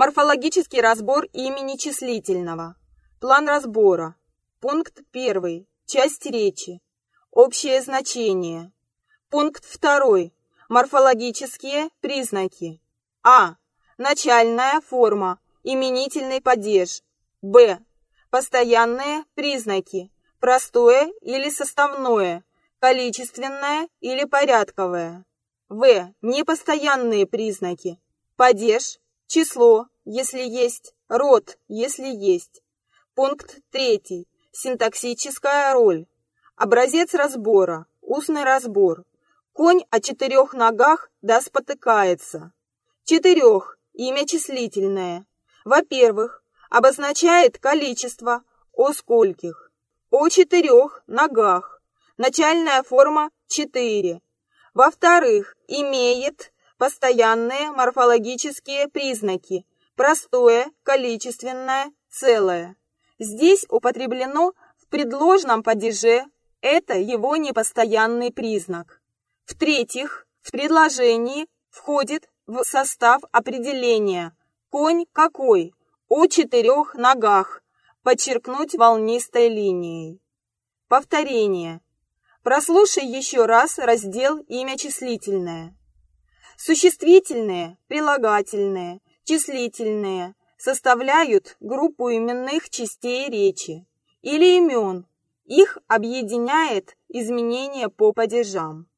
Морфологический разбор имени числительного. План разбора. Пункт 1. Часть речи. Общее значение. Пункт 2. Морфологические признаки. А. Начальная форма. Именительный падеж. Б. Постоянные признаки. Простое или составное. Количественное или порядковое. В. Непостоянные признаки. Падеж. Число, если есть. Род, если есть. Пункт 3. Синтаксическая роль. Образец разбора. Устный разбор. Конь о четырех ногах да спотыкается. Четырех. Имя числительное. Во-первых, обозначает количество, о скольких. О четырех ногах. Начальная форма 4. Во-вторых, имеет постоянные морфологические признаки. Простое, количественное, целое. Здесь употреблено в предложном падеже это его непостоянный признак. В-третьих, в предложении входит в состав определения «конь какой?» о четырех ногах, подчеркнуть волнистой линией. Повторение. Прослушай еще раз раздел «Имя числительное». Существительные, прилагательные, числительные составляют группу именных частей речи или имен. Их объединяет изменение по падежам.